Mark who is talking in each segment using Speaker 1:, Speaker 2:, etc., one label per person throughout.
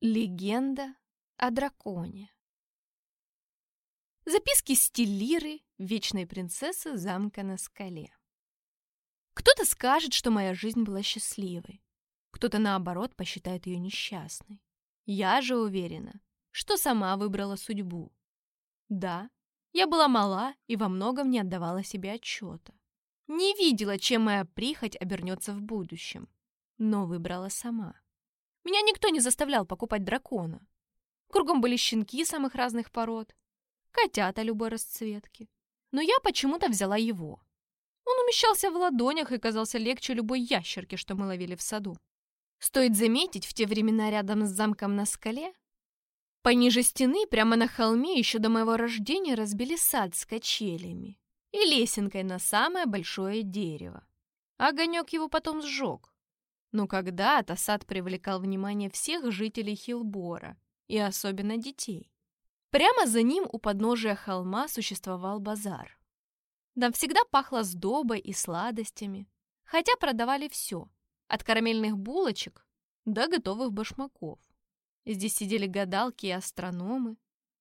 Speaker 1: Легенда о драконе. Записки Стеллиры, вечной принцессы замка на скале. Кто-то скажет, что моя жизнь была счастливой. Кто-то, наоборот, посчитает ее несчастной. Я же уверена, что сама выбрала судьбу. Да, я была мала и во многом не отдавала себе отчета. Не видела, чем моя прихоть обернется в будущем, но выбрала сама. Меня никто не заставлял покупать дракона. Кругом были щенки самых разных пород, котята любой расцветки. Но я почему-то взяла его. Он умещался в ладонях и казался легче любой ящерки, что мы ловили в саду. Стоит заметить, в те времена рядом с замком на скале, пониже стены, прямо на холме, еще до моего рождения разбили сад с качелями и лесенкой на самое большое дерево. Огонек его потом сжег. Но когда-то сад привлекал внимание всех жителей Хилбора, и особенно детей. Прямо за ним у подножия холма существовал базар. Там всегда пахло сдобой и сладостями, хотя продавали все, от карамельных булочек до готовых башмаков. Здесь сидели гадалки и астрономы,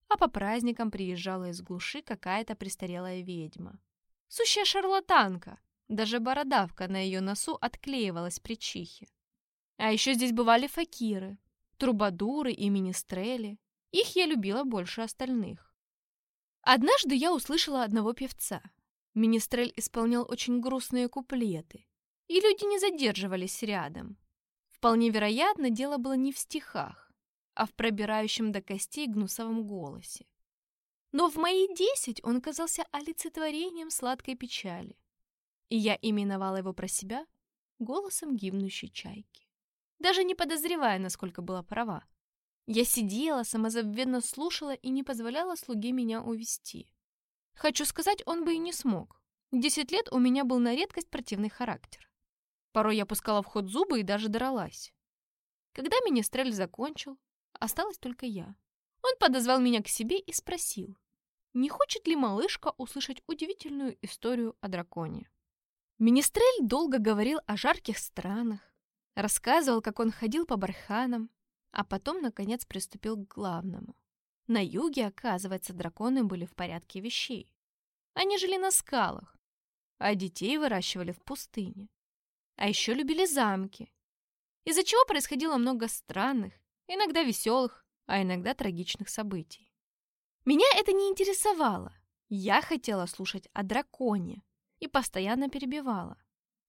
Speaker 1: а по праздникам приезжала из глуши какая-то престарелая ведьма. Сущая шарлатанка, даже бородавка на ее носу отклеивалась при чихе. А еще здесь бывали факиры, трубадуры и министрели. Их я любила больше остальных. Однажды я услышала одного певца. Министрель исполнял очень грустные куплеты, и люди не задерживались рядом. Вполне вероятно, дело было не в стихах, а в пробирающем до костей гнусовом голосе. Но в мои десять он казался олицетворением сладкой печали и я именовала его про себя голосом гибнущей чайки. Даже не подозревая, насколько была права. Я сидела, самозабвенно слушала и не позволяла слуге меня увести. Хочу сказать, он бы и не смог. Десять лет у меня был на редкость противный характер. Порой я пускала в ход зубы и даже дралась. Когда министрель закончил, осталась только я. Он подозвал меня к себе и спросил, не хочет ли малышка услышать удивительную историю о драконе. Министрель долго говорил о жарких странах, рассказывал, как он ходил по барханам, а потом, наконец, приступил к главному. На юге, оказывается, драконы были в порядке вещей. Они жили на скалах, а детей выращивали в пустыне. А еще любили замки, из-за чего происходило много странных, иногда веселых, а иногда трагичных событий. Меня это не интересовало. Я хотела слушать о драконе, и постоянно перебивала.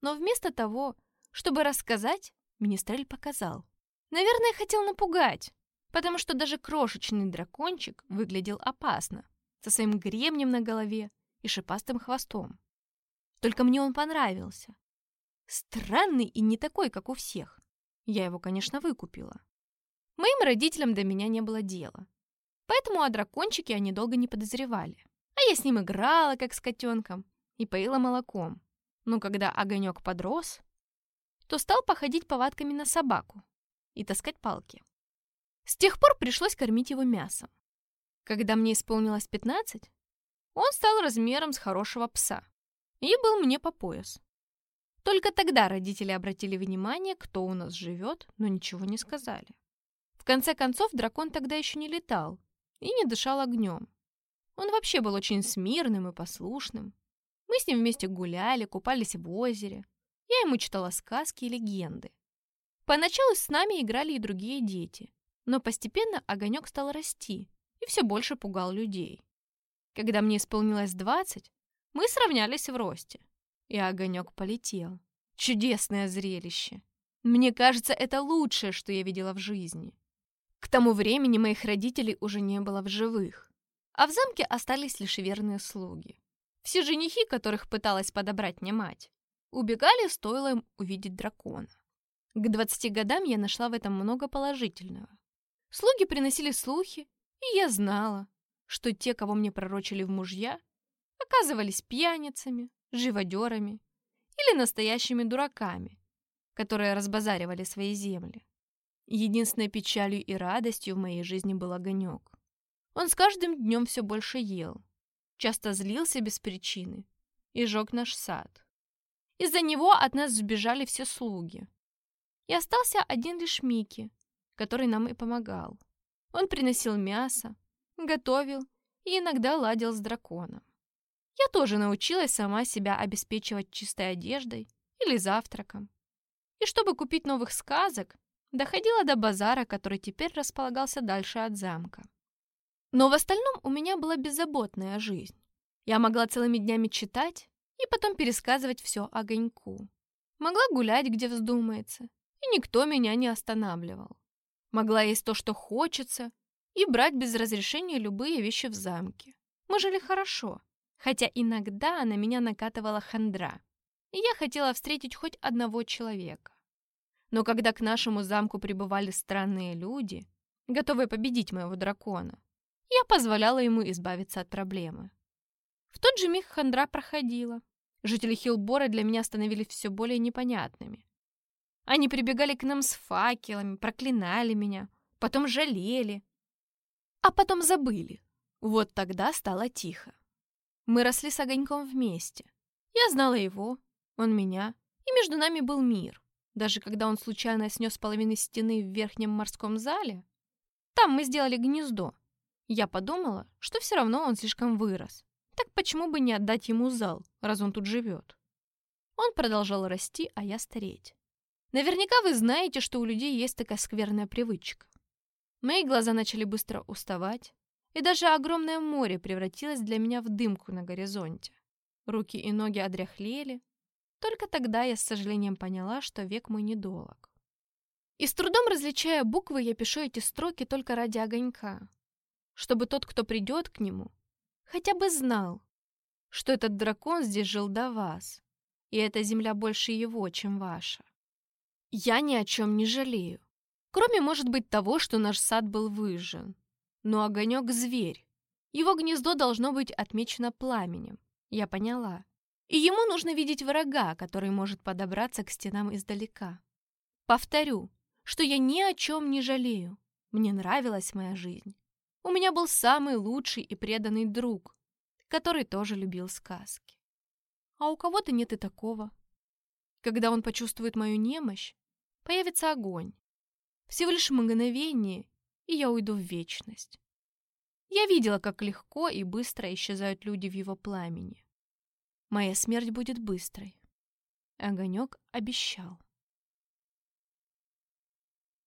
Speaker 1: Но вместо того, чтобы рассказать, Министрель показал. Наверное, хотел напугать, потому что даже крошечный дракончик выглядел опасно, со своим гребнем на голове и шипастым хвостом. Только мне он понравился. Странный и не такой, как у всех. Я его, конечно, выкупила. Моим родителям до меня не было дела. Поэтому о дракончике они долго не подозревали. А я с ним играла, как с котенком, и поила молоком. Но когда огонек подрос, то стал походить повадками на собаку и таскать палки. С тех пор пришлось кормить его мясом. Когда мне исполнилось 15, он стал размером с хорошего пса и был мне по пояс. Только тогда родители обратили внимание, кто у нас живет, но ничего не сказали. В конце концов, дракон тогда еще не летал и не дышал огнем. Он вообще был очень смирным и послушным. С ним вместе гуляли, купались в озере. Я ему читала сказки и легенды. Поначалу с нами играли и другие дети, но постепенно огонек стал расти и все больше пугал людей. Когда мне исполнилось 20, мы сравнялись в росте, и огонек полетел. Чудесное зрелище. Мне кажется, это лучшее, что я видела в жизни. К тому времени моих родителей уже не было в живых, а в замке остались лишь верные слуги. Все женихи, которых пыталась подобрать мне мать, убегали, стоило им увидеть дракона. К 20 годам я нашла в этом много положительного. Слуги приносили слухи, и я знала, что те, кого мне пророчили в мужья, оказывались пьяницами, живодерами или настоящими дураками, которые разбазаривали свои земли. Единственной печалью и радостью в моей жизни был огонек. Он с каждым днем все больше ел, часто злился без причины и жег наш сад. Из-за него от нас сбежали все слуги. И остался один лишь Микки, который нам и помогал. Он приносил мясо, готовил и иногда ладил с драконом. Я тоже научилась сама себя обеспечивать чистой одеждой или завтраком. И чтобы купить новых сказок, доходила до базара, который теперь располагался дальше от замка. Но в остальном у меня была беззаботная жизнь. Я могла целыми днями читать и потом пересказывать все огоньку. Могла гулять, где вздумается, и никто меня не останавливал. Могла есть то, что хочется, и брать без разрешения любые вещи в замке. Мы жили хорошо, хотя иногда на меня накатывала хандра, и я хотела встретить хоть одного человека. Но когда к нашему замку прибывали странные люди, готовые победить моего дракона, я позволяла ему избавиться от проблемы. В тот же миг хандра проходила. Жители Хилбора для меня становились все более непонятными. Они прибегали к нам с факелами, проклинали меня, потом жалели, а потом забыли. Вот тогда стало тихо. Мы росли с огоньком вместе. Я знала его, он меня, и между нами был мир. Даже когда он случайно снес половину стены в верхнем морском зале, там мы сделали гнездо. Я подумала, что все равно он слишком вырос. Так почему бы не отдать ему зал, раз он тут живет? Он продолжал расти, а я стареть. Наверняка вы знаете, что у людей есть такая скверная привычка. Мои глаза начали быстро уставать, и даже огромное море превратилось для меня в дымку на горизонте. Руки и ноги одряхлели, только тогда я с сожалением поняла, что век мой недолог. И с трудом различая буквы, я пишу эти строки только ради огонька, чтобы тот, кто придет к нему, хотя бы знал, что этот дракон здесь жил до вас, и эта земля больше его, чем ваша. Я ни о чем не жалею, кроме, может быть, того, что наш сад был выжжен. Но огонек — зверь. Его гнездо должно быть отмечено пламенем. Я поняла. И ему нужно видеть врага, который может подобраться к стенам издалека. Повторю, что я ни о чем не жалею. Мне нравилась моя жизнь. У меня был самый лучший и преданный друг, который тоже любил сказки. А у кого-то нет и такого. Когда он почувствует мою немощь, появится огонь. Всего лишь мгновение, и я уйду в вечность. Я видела, как легко и быстро исчезают люди в его пламени. Моя смерть будет быстрой. Огонек обещал.